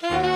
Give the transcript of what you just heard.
Bye.